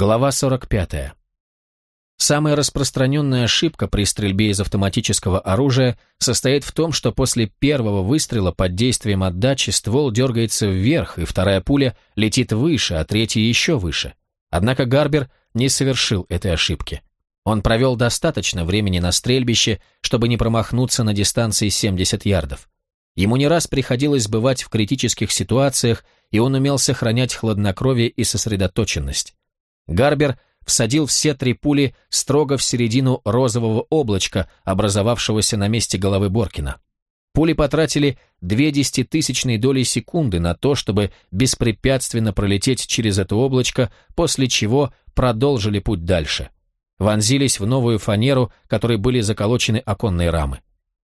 Глава 45. Самая распространенная ошибка при стрельбе из автоматического оружия состоит в том, что после первого выстрела под действием отдачи ствол дергается вверх, и вторая пуля летит выше, а третья еще выше. Однако Гарбер не совершил этой ошибки. Он провел достаточно времени на стрельбище, чтобы не промахнуться на дистанции 70 ярдов. Ему не раз приходилось бывать в критических ситуациях, и он умел сохранять хладнокровие и сосредоточенность. Гарбер всадил все три пули строго в середину розового облачка, образовавшегося на месте головы Боркина. Пули потратили две десятитысячные доли секунды на то, чтобы беспрепятственно пролететь через это облачко, после чего продолжили путь дальше. Вонзились в новую фанеру, которой были заколочены оконные рамы.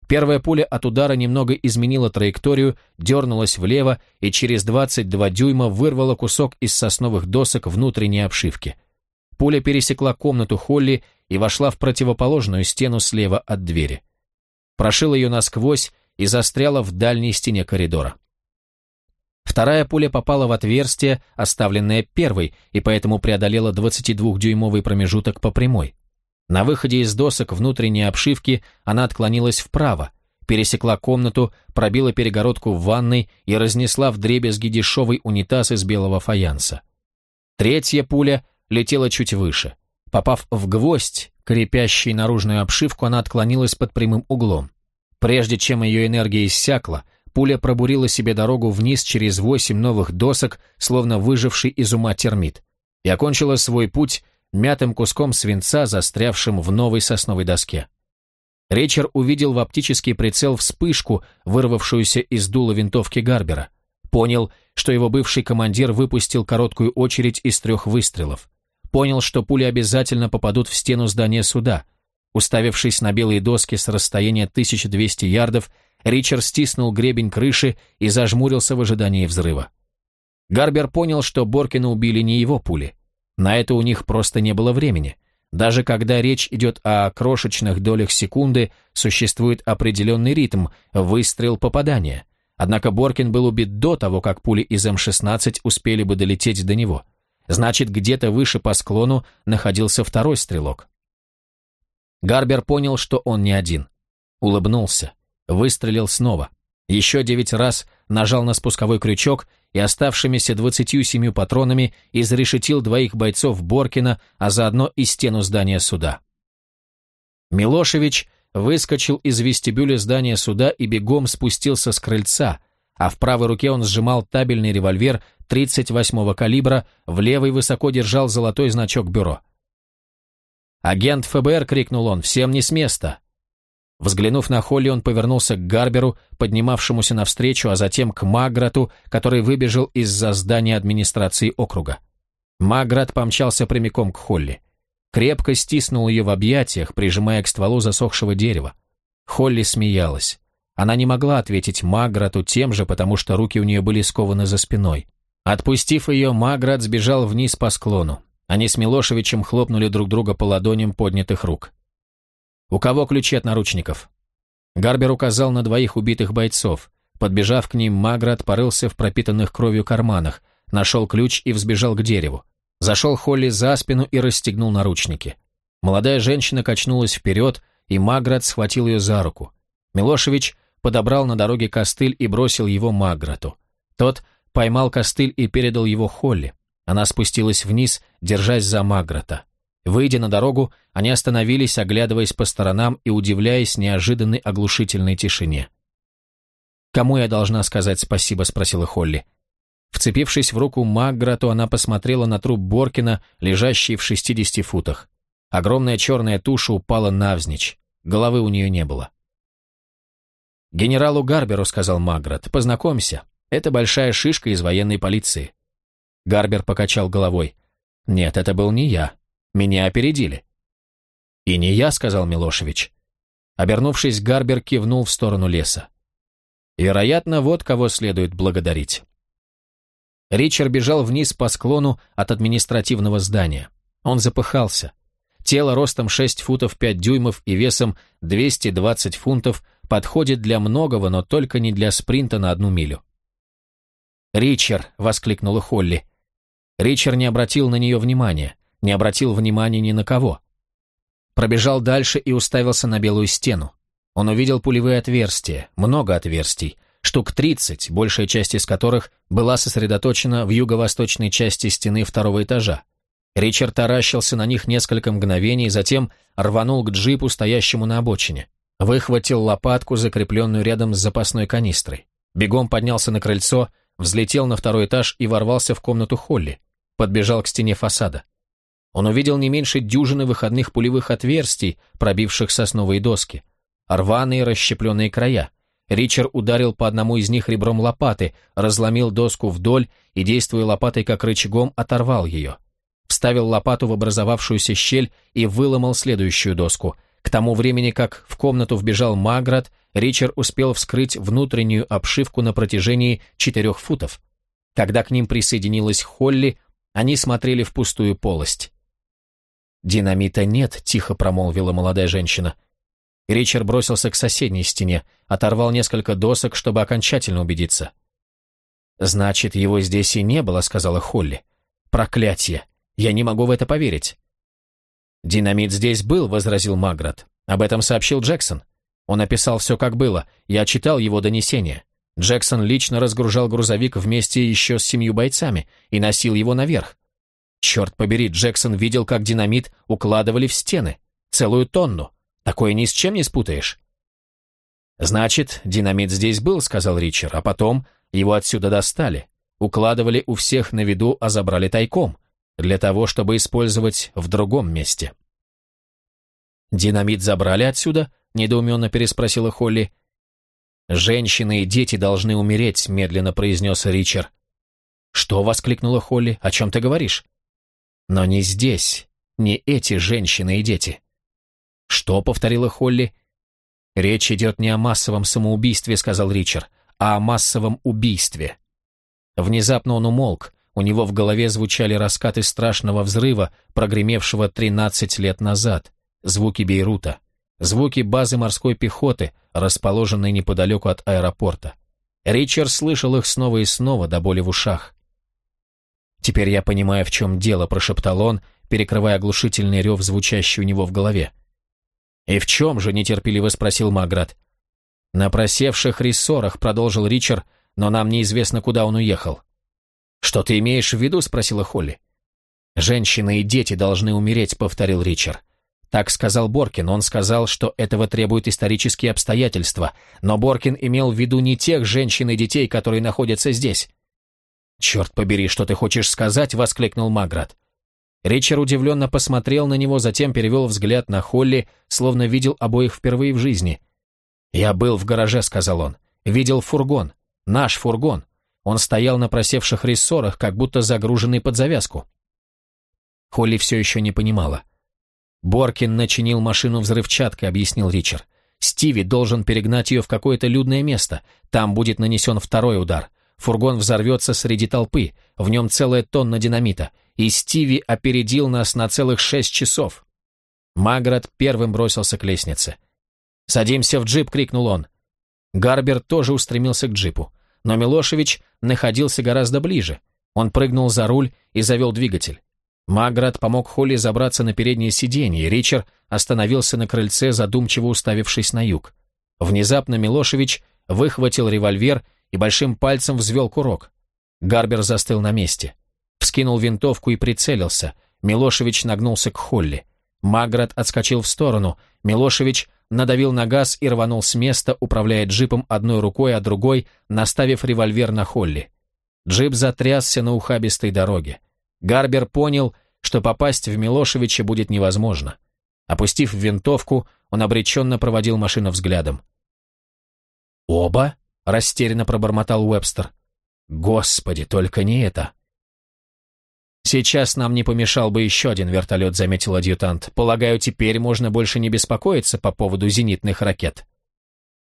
Первая пуля от удара немного изменила траекторию, дернулась влево и через 22 дюйма вырвала кусок из сосновых досок внутренней обшивки. Пуля пересекла комнату Холли и вошла в противоположную стену слева от двери. Прошила ее насквозь и застряла в дальней стене коридора. Вторая пуля попала в отверстие, оставленное первой, и поэтому преодолела 22-дюймовый промежуток по прямой. На выходе из досок внутренней обшивки она отклонилась вправо, пересекла комнату, пробила перегородку в ванной и разнесла в дребезги дешевый унитаз из белого фаянса. Третья пуля летела чуть выше. Попав в гвоздь, крепящий наружную обшивку, она отклонилась под прямым углом. Прежде чем ее энергия иссякла, пуля пробурила себе дорогу вниз через восемь новых досок, словно выживший из ума термит, и окончила свой путь мятым куском свинца, застрявшим в новой сосновой доске. Ричард увидел в оптический прицел вспышку, вырвавшуюся из дула винтовки Гарбера. Понял, что его бывший командир выпустил короткую очередь из трех выстрелов. Понял, что пули обязательно попадут в стену здания суда. Уставившись на белые доски с расстояния 1200 ярдов, Ричард стиснул гребень крыши и зажмурился в ожидании взрыва. Гарбер понял, что Боркина убили не его пули. На это у них просто не было времени. Даже когда речь идет о крошечных долях секунды, существует определенный ритм – выстрел попадания. Однако Боркин был убит до того, как пули из М-16 успели бы долететь до него. Значит, где-то выше по склону находился второй стрелок. Гарбер понял, что он не один. Улыбнулся. Выстрелил снова. Еще девять раз нажал на спусковой крючок и оставшимися двадцатью семью патронами изрешетил двоих бойцов Боркина, а заодно и стену здания суда. Милошевич выскочил из вестибюля здания суда и бегом спустился с крыльца, а в правой руке он сжимал табельный револьвер 38-го калибра, в левой высоко держал золотой значок бюро. «Агент ФБР!» — крикнул он. «Всем не с места!» Взглянув на Холли, он повернулся к Гарберу, поднимавшемуся навстречу, а затем к Маграту, который выбежал из-за здания администрации округа. Маграт помчался прямиком к Холли. Крепко стиснул ее в объятиях, прижимая к стволу засохшего дерева. Холли смеялась. Она не могла ответить Маграту тем же, потому что руки у нее были скованы за спиной. Отпустив ее, Маграт сбежал вниз по склону. Они с Милошевичем хлопнули друг друга по ладоням поднятых рук. «У кого ключи от наручников?» Гарбер указал на двоих убитых бойцов. Подбежав к ним, Маград порылся в пропитанных кровью карманах, нашел ключ и взбежал к дереву. Зашел Холли за спину и расстегнул наручники. Молодая женщина качнулась вперед, и Маград схватил ее за руку. Милошевич подобрал на дороге костыль и бросил его Маграту. Тот поймал костыль и передал его Холли. Она спустилась вниз, держась за Маграта. Выйдя на дорогу, они остановились, оглядываясь по сторонам и удивляясь неожиданной оглушительной тишине. «Кому я должна сказать спасибо?» — спросила Холли. Вцепившись в руку Магграту, она посмотрела на труп Боркина, лежащий в 60 футах. Огромная черная туша упала навзничь. Головы у нее не было. «Генералу Гарберу», — сказал Маград, — «познакомься. Это большая шишка из военной полиции». Гарбер покачал головой. «Нет, это был не я. Меня опередили». «И не я», — сказал Милошевич. Обернувшись, Гарбер кивнул в сторону леса. «Вероятно, вот кого следует благодарить». Ричард бежал вниз по склону от административного здания. Он запыхался. Тело ростом 6 футов 5 дюймов и весом 220 фунтов подходит для многого, но только не для спринта на одну милю. «Ричард!» — воскликнула Холли. Ричард не обратил на нее внимания. Не обратил внимания ни на кого. Пробежал дальше и уставился на белую стену. Он увидел пулевые отверстия, много отверстий, штук 30, большая часть из которых была сосредоточена в юго-восточной части стены второго этажа. Ричард таращился на них несколько мгновений, затем рванул к джипу, стоящему на обочине. Выхватил лопатку, закрепленную рядом с запасной канистрой. Бегом поднялся на крыльцо, взлетел на второй этаж и ворвался в комнату Холли. Подбежал к стене фасада. Он увидел не меньше дюжины выходных пулевых отверстий, пробивших сосновые доски. Рваные расщепленные края. Ричард ударил по одному из них ребром лопаты, разломил доску вдоль и, действуя лопатой как рычагом, оторвал ее. Вставил лопату в образовавшуюся щель и выломал следующую доску. К тому времени, как в комнату вбежал Маград, Ричард успел вскрыть внутреннюю обшивку на протяжении четырех футов. Когда к ним присоединилась Холли, они смотрели в пустую полость. «Динамита нет», — тихо промолвила молодая женщина. Ричард бросился к соседней стене, оторвал несколько досок, чтобы окончательно убедиться. «Значит, его здесь и не было», — сказала Холли. «Проклятье! Я не могу в это поверить». «Динамит здесь был», — возразил Маград. «Об этом сообщил Джексон. Он описал все, как было. Я читал его донесение. Джексон лично разгружал грузовик вместе еще с семью бойцами и носил его наверх. Черт побери, Джексон видел, как динамит укладывали в стены. Целую тонну. Такое ни с чем не спутаешь. «Значит, динамит здесь был», — сказал Ричард, «а потом его отсюда достали. Укладывали у всех на виду, а забрали тайком, для того, чтобы использовать в другом месте». «Динамит забрали отсюда?» — недоуменно переспросила Холли. «Женщины и дети должны умереть», — медленно произнес Ричард. «Что?» — воскликнула Холли. «О чем ты говоришь?» Но не здесь, не эти женщины и дети. Что, повторила Холли? Речь идет не о массовом самоубийстве, сказал Ричард, а о массовом убийстве. Внезапно он умолк, у него в голове звучали раскаты страшного взрыва, прогремевшего 13 лет назад, звуки Бейрута, звуки базы морской пехоты, расположенной неподалеку от аэропорта. Ричард слышал их снова и снова до боли в ушах. «Теперь я понимаю, в чем дело», — прошептал он, перекрывая оглушительный рев, звучащий у него в голове. «И в чем же?» — нетерпеливо спросил Маград. «На просевших рессорах», — продолжил Ричард, «но нам неизвестно, куда он уехал». «Что ты имеешь в виду?» — спросила Холли. «Женщины и дети должны умереть», — повторил Ричард. Так сказал Боркин. Он сказал, что этого требуют исторические обстоятельства, но Боркин имел в виду не тех женщин и детей, которые находятся здесь. «Черт побери, что ты хочешь сказать?» — воскликнул Маград. Ричард удивленно посмотрел на него, затем перевел взгляд на Холли, словно видел обоих впервые в жизни. «Я был в гараже», — сказал он. «Видел фургон. Наш фургон. Он стоял на просевших рессорах, как будто загруженный под завязку». Холли все еще не понимала. «Боркин начинил машину взрывчаткой», — объяснил Ричард. «Стиви должен перегнать ее в какое-то людное место. Там будет нанесен второй удар. Фургон взорвется среди толпы, в нем целая тонна динамита, и Стиви опередил нас на целых шесть часов. Маград первым бросился к лестнице. «Садимся в джип!» — крикнул он. Гарбер тоже устремился к джипу, но Милошевич находился гораздо ближе. Он прыгнул за руль и завел двигатель. Маград помог Холли забраться на переднее сиденье, и Ричард остановился на крыльце, задумчиво уставившись на юг. Внезапно Милошевич выхватил револьвер и большим пальцем взвел курок. Гарбер застыл на месте. Вскинул винтовку и прицелился. Милошевич нагнулся к Холли. Маград отскочил в сторону. Милошевич надавил на газ и рванул с места, управляя джипом одной рукой, а другой, наставив револьвер на Холли. Джип затрясся на ухабистой дороге. Гарбер понял, что попасть в Милошевича будет невозможно. Опустив винтовку, он обреченно проводил машину взглядом. «Оба?» — растерянно пробормотал Уэбстер. «Господи, только не это!» «Сейчас нам не помешал бы еще один вертолет», — заметил адъютант. «Полагаю, теперь можно больше не беспокоиться по поводу зенитных ракет».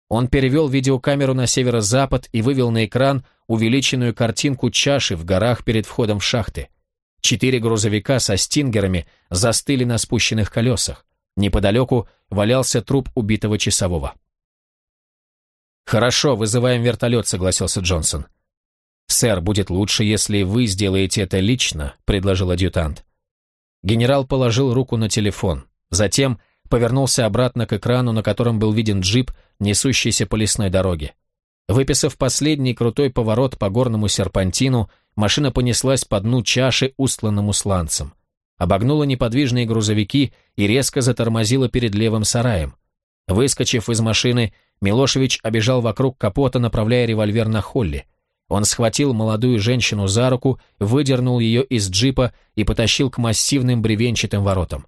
Он перевел видеокамеру на северо-запад и вывел на экран увеличенную картинку чаши в горах перед входом в шахты. Четыре грузовика со стингерами застыли на спущенных колесах. Неподалеку валялся труп убитого часового. «Хорошо, вызываем вертолет», — согласился Джонсон. «Сэр, будет лучше, если вы сделаете это лично», — предложил адъютант. Генерал положил руку на телефон, затем повернулся обратно к экрану, на котором был виден джип, несущийся по лесной дороге. Выписав последний крутой поворот по горному серпантину, машина понеслась по дну чаши, устланному сланцем. Обогнула неподвижные грузовики и резко затормозила перед левым сараем. Выскочив из машины, Милошевич обежал вокруг капота, направляя револьвер на Холли. Он схватил молодую женщину за руку, выдернул ее из джипа и потащил к массивным бревенчатым воротам.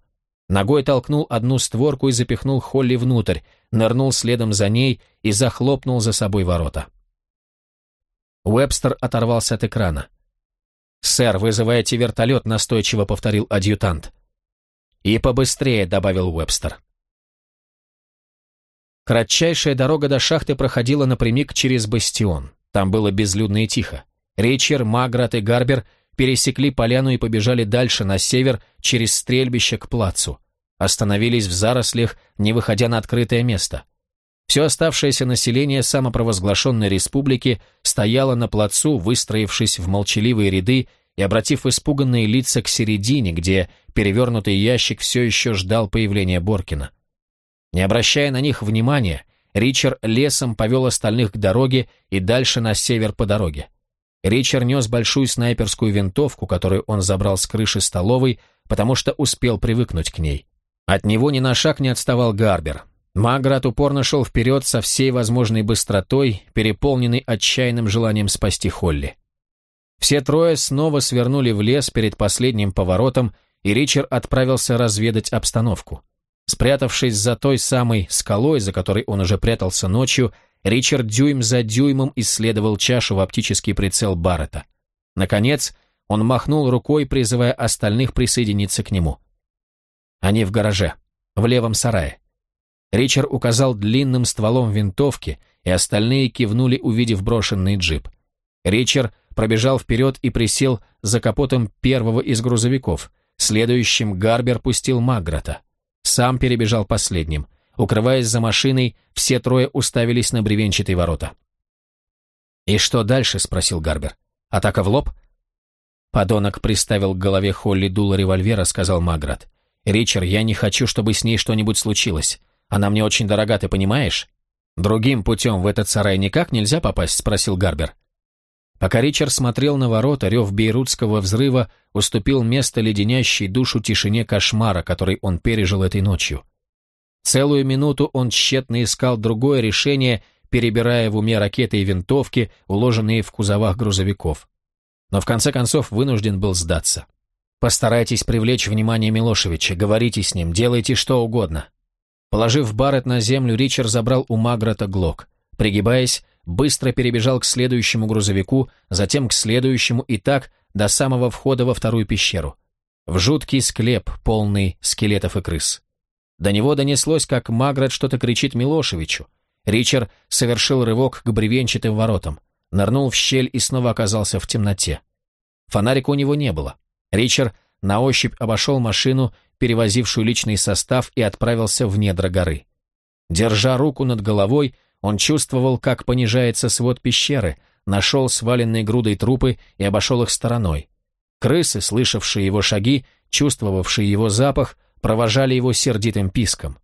Ногой толкнул одну створку и запихнул Холли внутрь, нырнул следом за ней и захлопнул за собой ворота. Уэбстер оторвался от экрана. «Сэр, вызывайте вертолет», — настойчиво повторил адъютант. «И побыстрее», — добавил Уэбстер. Кратчайшая дорога до шахты проходила напрямик через бастион. Там было безлюдно и тихо. Рейчер, Маград и Гарбер пересекли поляну и побежали дальше, на север, через стрельбище к плацу. Остановились в зарослях, не выходя на открытое место. Все оставшееся население самопровозглашенной республики стояло на плацу, выстроившись в молчаливые ряды и обратив испуганные лица к середине, где перевернутый ящик все еще ждал появления Боркина. Не обращая на них внимания, Ричард лесом повел остальных к дороге и дальше на север по дороге. Ричард нес большую снайперскую винтовку, которую он забрал с крыши столовой, потому что успел привыкнуть к ней. От него ни на шаг не отставал Гарбер. Маград упорно шел вперед со всей возможной быстротой, переполненный отчаянным желанием спасти Холли. Все трое снова свернули в лес перед последним поворотом, и Ричард отправился разведать обстановку. Спрятавшись за той самой скалой, за которой он уже прятался ночью, Ричард дюйм за дюймом исследовал чашу в оптический прицел Баррета. Наконец, он махнул рукой, призывая остальных присоединиться к нему. Они в гараже, в левом сарае. Ричард указал длинным стволом винтовки, и остальные кивнули, увидев брошенный джип. Ричард пробежал вперед и присел за капотом первого из грузовиков. Следующим Гарбер пустил Маграта. Сам перебежал последним. Укрываясь за машиной, все трое уставились на бревенчатые ворота. «И что дальше?» — спросил Гарбер. «Атака в лоб?» Подонок приставил к голове Холли дуло револьвера, сказал Маград. «Ричард, я не хочу, чтобы с ней что-нибудь случилось. Она мне очень дорога, ты понимаешь?» «Другим путем в этот сарай никак нельзя попасть?» — спросил Гарбер. Пока Ричард смотрел на ворота, рев бейрутского взрыва уступил место леденящей душу тишине кошмара, который он пережил этой ночью. Целую минуту он тщетно искал другое решение, перебирая в уме ракеты и винтовки, уложенные в кузовах грузовиков. Но в конце концов вынужден был сдаться. «Постарайтесь привлечь внимание Милошевича, говорите с ним, делайте что угодно». Положив Барретт на землю, Ричард забрал у Маграта глок. Пригибаясь, быстро перебежал к следующему грузовику, затем к следующему и так до самого входа во вторую пещеру. В жуткий склеп, полный скелетов и крыс. До него донеслось, как Маград что-то кричит Милошевичу. Ричард совершил рывок к бревенчатым воротам, нырнул в щель и снова оказался в темноте. Фонарика у него не было. Ричард на ощупь обошел машину, перевозившую личный состав, и отправился в недра горы. Держа руку над головой, он чувствовал, как понижается свод пещеры, нашел сваленные грудой трупы и обошел их стороной. Крысы, слышавшие его шаги, чувствовавшие его запах, провожали его сердитым писком.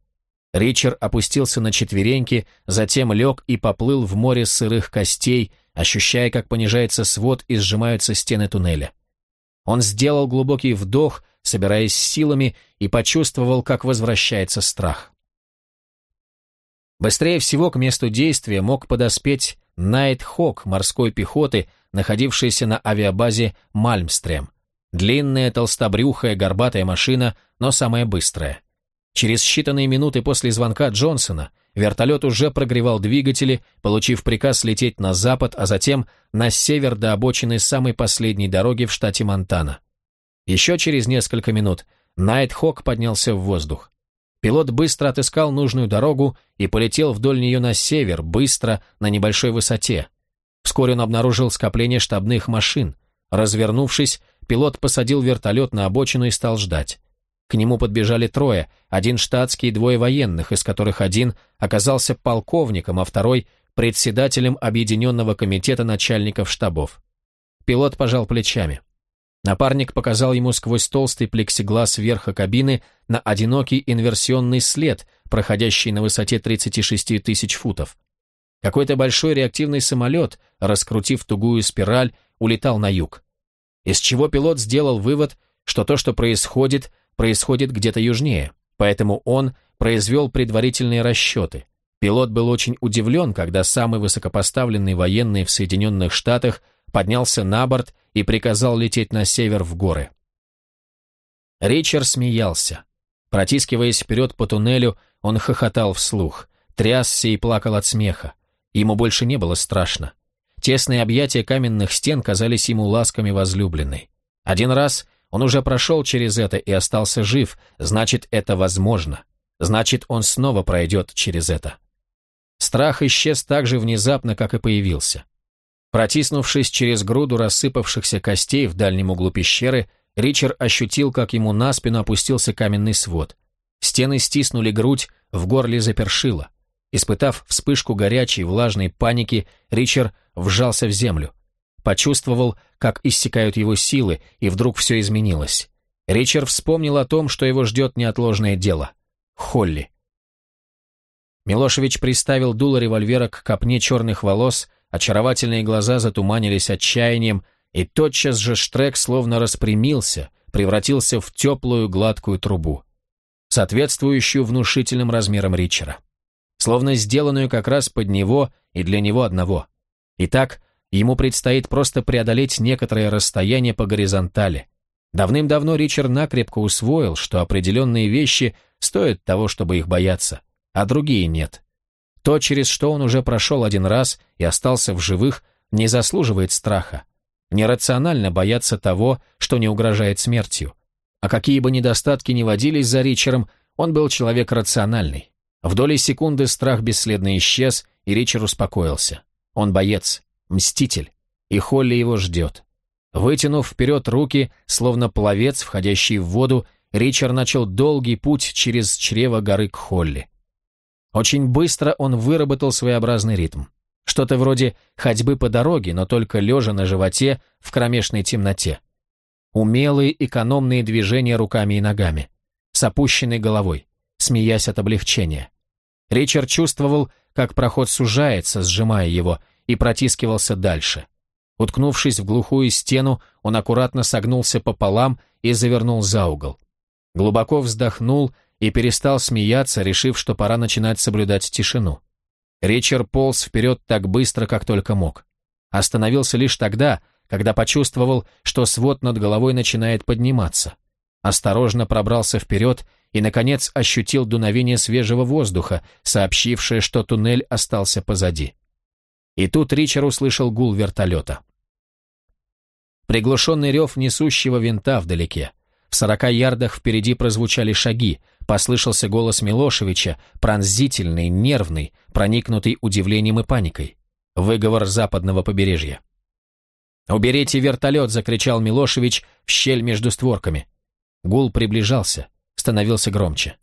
Ричард опустился на четвереньки, затем лег и поплыл в море сырых костей, ощущая, как понижается свод и сжимаются стены туннеля. Он сделал глубокий вдох, собираясь силами, и почувствовал, как возвращается страх. Быстрее всего к месту действия мог подоспеть Найт Хок морской пехоты, находившийся на авиабазе Мальмстрем. Длинная, толстобрюхая, горбатая машина, но самая быстрая. Через считанные минуты после звонка Джонсона вертолет уже прогревал двигатели, получив приказ лететь на запад, а затем на север до обочины самой последней дороги в штате Монтана. Еще через несколько минут Найтхок поднялся в воздух. Пилот быстро отыскал нужную дорогу и полетел вдоль нее на север, быстро, на небольшой высоте. Вскоре он обнаружил скопление штабных машин. Развернувшись, Пилот посадил вертолет на обочину и стал ждать. К нему подбежали трое, один штатский и двое военных, из которых один оказался полковником, а второй – председателем Объединенного комитета начальников штабов. Пилот пожал плечами. Напарник показал ему сквозь толстый плексиглаз верха кабины на одинокий инверсионный след, проходящий на высоте 36 тысяч футов. Какой-то большой реактивный самолет, раскрутив тугую спираль, улетал на юг. Из чего пилот сделал вывод, что то, что происходит, происходит где-то южнее, поэтому он произвел предварительные расчеты. Пилот был очень удивлен, когда самый высокопоставленный военный в Соединенных Штатах поднялся на борт и приказал лететь на север в горы. Ричард смеялся. Протискиваясь вперед по туннелю, он хохотал вслух, трясся и плакал от смеха. Ему больше не было страшно. Тесные объятия каменных стен казались ему ласками возлюбленной. Один раз он уже прошел через это и остался жив, значит, это возможно. Значит, он снова пройдет через это. Страх исчез так же внезапно, как и появился. Протиснувшись через груду рассыпавшихся костей в дальнем углу пещеры, Ричард ощутил, как ему на спину опустился каменный свод. Стены стиснули грудь, в горле запершило. Испытав вспышку горячей, влажной паники, Ричард вжался в землю. Почувствовал, как иссякают его силы, и вдруг все изменилось. Ричард вспомнил о том, что его ждет неотложное дело. Холли. Милошевич приставил дуло револьвера к копне черных волос, очаровательные глаза затуманились отчаянием, и тотчас же Штрек словно распрямился, превратился в теплую гладкую трубу, соответствующую внушительным размерам Ричера, словно сделанную как раз под него и для него одного. Итак, ему предстоит просто преодолеть некоторое расстояние по горизонтали. Давным-давно Ричард накрепко усвоил, что определенные вещи стоят того, чтобы их бояться, а другие нет. То, через что он уже прошел один раз и остался в живых, не заслуживает страха. Нерационально бояться того, что не угрожает смертью. А какие бы недостатки ни водились за Ричером, он был человек рациональный. В доли секунды страх бесследно исчез, и Ричард успокоился. Он боец, мститель, и Холли его ждет. Вытянув вперед руки, словно пловец, входящий в воду, Ричард начал долгий путь через чрево горы к Холли. Очень быстро он выработал своеобразный ритм. Что-то вроде ходьбы по дороге, но только лежа на животе в кромешной темноте. Умелые экономные движения руками и ногами. С опущенной головой, смеясь от облегчения. Ричард чувствовал, как проход сужается, сжимая его, и протискивался дальше. Уткнувшись в глухую стену, он аккуратно согнулся пополам и завернул за угол. Глубоко вздохнул и перестал смеяться, решив, что пора начинать соблюдать тишину. Ричард полз вперед так быстро, как только мог. Остановился лишь тогда, когда почувствовал, что свод над головой начинает подниматься. Осторожно пробрался вперед и, наконец, ощутил дуновение свежего воздуха, сообщившее, что туннель остался позади. И тут Ричард услышал гул вертолета. Приглушенный рев несущего винта вдалеке. В сорока ярдах впереди прозвучали шаги, послышался голос Милошевича, пронзительный, нервный, проникнутый удивлением и паникой. Выговор западного побережья. «Уберите вертолет!» — закричал Милошевич в щель между створками. Гул приближался, становился громче.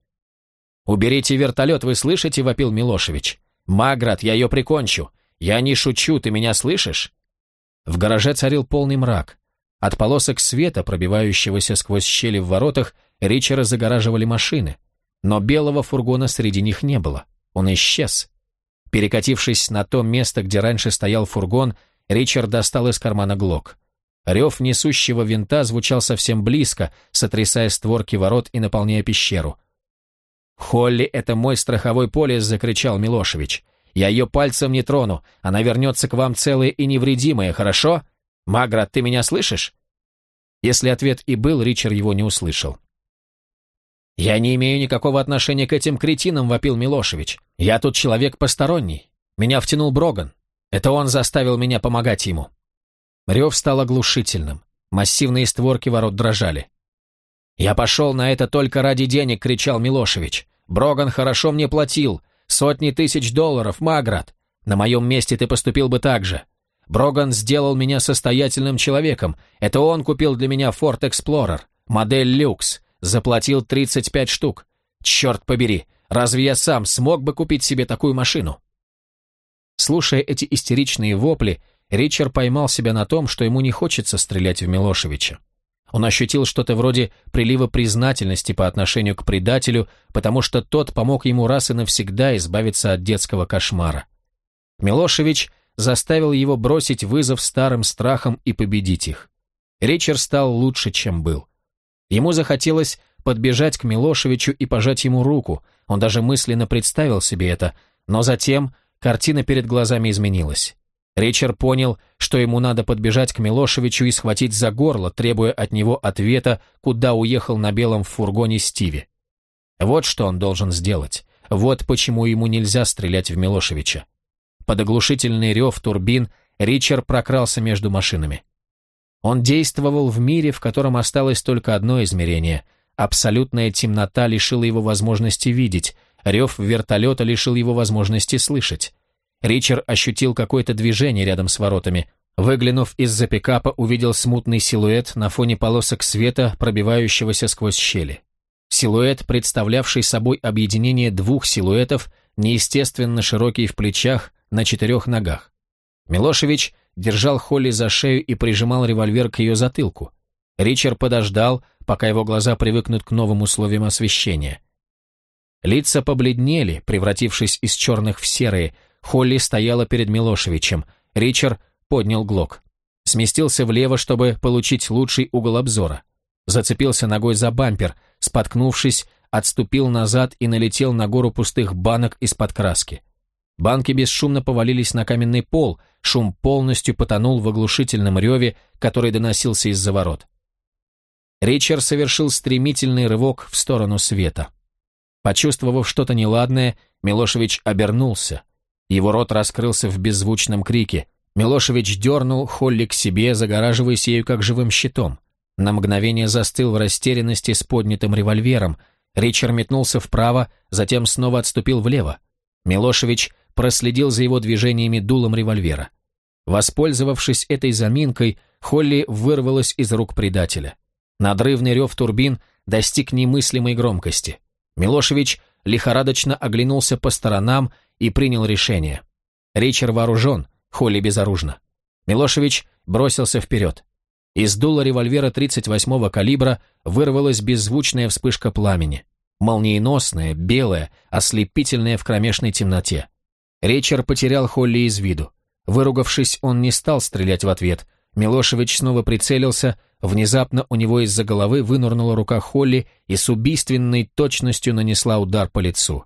«Уберите вертолет, вы слышите?» — вопил Милошевич. «Маград, я ее прикончу! Я не шучу, ты меня слышишь?» В гараже царил полный мрак. От полосок света, пробивающегося сквозь щели в воротах, Ричера загораживали машины. Но белого фургона среди них не было. Он исчез. Перекатившись на то место, где раньше стоял фургон, Ричард достал из кармана глок. Рев несущего винта звучал совсем близко, сотрясая створки ворот и наполняя пещеру. «Холли, это мой страховой полис!» — закричал Милошевич. «Я ее пальцем не трону, она вернется к вам целая и невредимая, хорошо?» «Маград, ты меня слышишь?» Если ответ и был, Ричард его не услышал. «Я не имею никакого отношения к этим кретинам», — вопил Милошевич. «Я тут человек посторонний. Меня втянул Броган. Это он заставил меня помогать ему». Рев стал оглушительным. Массивные створки ворот дрожали. «Я пошел на это только ради денег», — кричал Милошевич. «Броган хорошо мне платил. Сотни тысяч долларов, Маград. На моем месте ты поступил бы так же. Броган сделал меня состоятельным человеком. Это он купил для меня Ford Explorer, модель люкс, заплатил 35 штук. Черт побери, разве я сам смог бы купить себе такую машину? Слушая эти истеричные вопли, Ричард поймал себя на том, что ему не хочется стрелять в Милошевича. Он ощутил что-то вроде прилива признательности по отношению к предателю, потому что тот помог ему раз и навсегда избавиться от детского кошмара. Милошевич заставил его бросить вызов старым страхам и победить их. Ричард стал лучше, чем был. Ему захотелось подбежать к Милошевичу и пожать ему руку, он даже мысленно представил себе это, но затем картина перед глазами изменилась. Ричард понял, что ему надо подбежать к Милошевичу и схватить за горло, требуя от него ответа, куда уехал на белом фургоне Стиви. Вот что он должен сделать. Вот почему ему нельзя стрелять в Милошевича. Под оглушительный рев турбин Ричард прокрался между машинами. Он действовал в мире, в котором осталось только одно измерение. Абсолютная темнота лишила его возможности видеть, рев вертолета лишил его возможности слышать. Ричард ощутил какое-то движение рядом с воротами. Выглянув из-за пикапа, увидел смутный силуэт на фоне полосок света, пробивающегося сквозь щели. Силуэт, представлявший собой объединение двух силуэтов, неестественно широкий в плечах, на четырех ногах. Милошевич держал Холли за шею и прижимал револьвер к ее затылку. Ричард подождал, пока его глаза привыкнут к новым условиям освещения. Лица побледнели, превратившись из черных в серые, Холли стояла перед Милошевичем. Ричард поднял глок. Сместился влево, чтобы получить лучший угол обзора. Зацепился ногой за бампер, споткнувшись, отступил назад и налетел на гору пустых банок из-под краски. Банки бесшумно повалились на каменный пол, шум полностью потонул в оглушительном реве, который доносился из-за ворот. Ричард совершил стремительный рывок в сторону света. Почувствовав что-то неладное, Милошевич обернулся. Его рот раскрылся в беззвучном крике. Милошевич дернул Холли к себе, загораживаясь ею как живым щитом. На мгновение застыл в растерянности с поднятым револьвером. Ричард метнулся вправо, затем снова отступил влево. Милошевич проследил за его движениями дулом револьвера. Воспользовавшись этой заминкой, Холли вырвалась из рук предателя. Надрывный рев турбин достиг немыслимой громкости. Милошевич лихорадочно оглянулся по сторонам и принял решение. Ричард вооружен, Холли безоружна. Милошевич бросился вперед. Из дула револьвера 38-го калибра вырвалась беззвучная вспышка пламени. Молниеносная, белая, ослепительная в кромешной темноте. Ричард потерял Холли из виду. Выругавшись, он не стал стрелять в ответ. Милошевич снова прицелился, внезапно у него из-за головы вынырнула рука Холли и с убийственной точностью нанесла удар по лицу.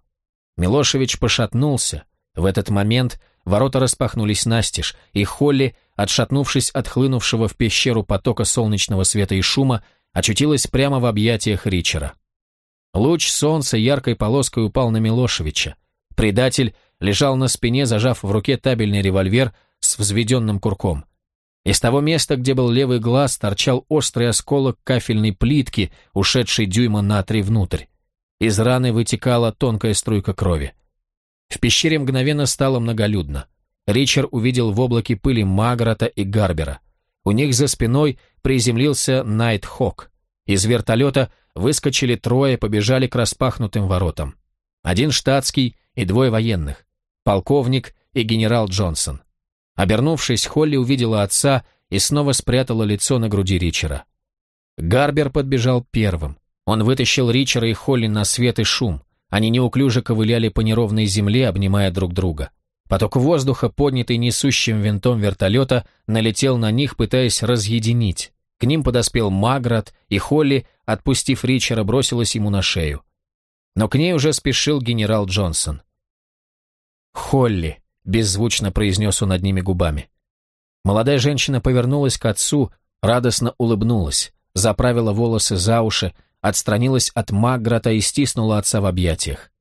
Милошевич пошатнулся. В этот момент ворота распахнулись настежь, и Холли, отшатнувшись от хлынувшего в пещеру потока солнечного света и шума, очутилась прямо в объятиях Ричера. Луч солнца яркой полоской упал на Милошевича. Предатель лежал на спине, зажав в руке табельный револьвер с взведенным курком. Из того места, где был левый глаз, торчал острый осколок кафельной плитки, ушедший дюйма на три внутрь. Из раны вытекала тонкая струйка крови. В пещере мгновенно стало многолюдно. Ричард увидел в облаке пыли Маграта и Гарбера. У них за спиной приземлился Найт Хок. Из вертолета выскочили трое, побежали к распахнутым воротам. Один штатский и двое военных. Полковник и генерал Джонсон. Обернувшись, Холли увидела отца и снова спрятала лицо на груди Ричера. Гарбер подбежал первым. Он вытащил Ричера и Холли на свет и шум. Они неуклюже ковыляли по неровной земле, обнимая друг друга. Поток воздуха, поднятый несущим винтом вертолета, налетел на них, пытаясь разъединить. К ним подоспел Маград, и Холли, отпустив Ричера, бросилась ему на шею. Но к ней уже спешил генерал Джонсон. «Холли», — беззвучно произнес он одними губами. Молодая женщина повернулась к отцу, радостно улыбнулась, заправила волосы за уши, отстранилась от Маграта и стиснула отца в объятиях.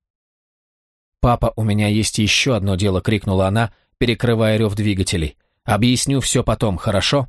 «Папа, у меня есть еще одно дело», — крикнула она, перекрывая рев двигателей. «Объясню все потом, хорошо?»